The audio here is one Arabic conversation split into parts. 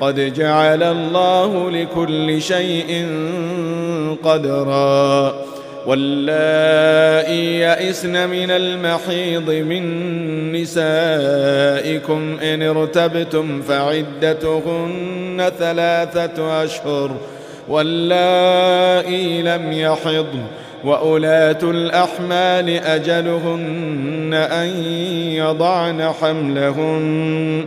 قد جعل الله لكل شيء قدرا. واللائي يئسن من المحيض من نسائكم إن ارتبتم فعدتهن ثلاثة أشهر. واللائي لم يحضن وأولاة الأحمال أجلهن أن يضعن حملهن.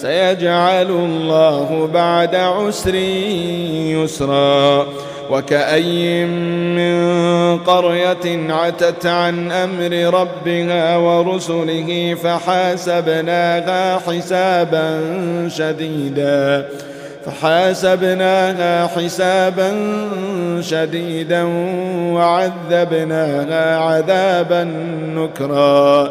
سيجعل الله بعد عسر يسرا وكأي من قرية عتت عن أمر ربها ورسله فحاسبناها حسابا شديدا فحاسبناها حسابا شديدا وعذبناها عذابا نكرا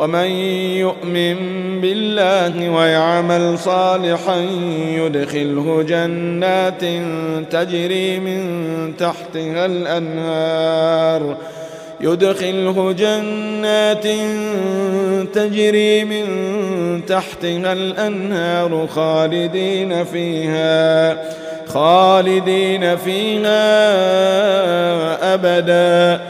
ومن يؤمن بالله ويعمل صالحا يدخله جنات تجري من تحتها الأنهار. يدخله جنات تجري من تحتها الأنهار خالدين فيها خالدين فيها أبداً.